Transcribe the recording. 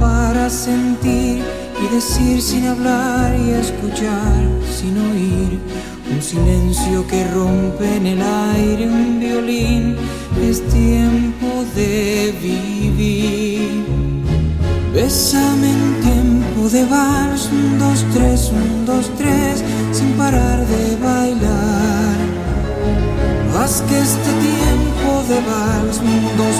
para sentir y decir sin hablar y escuchar sin oír. Un silencio que rompe en el aire un violín. Es tiempo de vivir. Bésame en tiempo de vals, un, dos, tres, un, dos, tres, sin parar de bailar. Haz que este tiempo de vals, un, dos,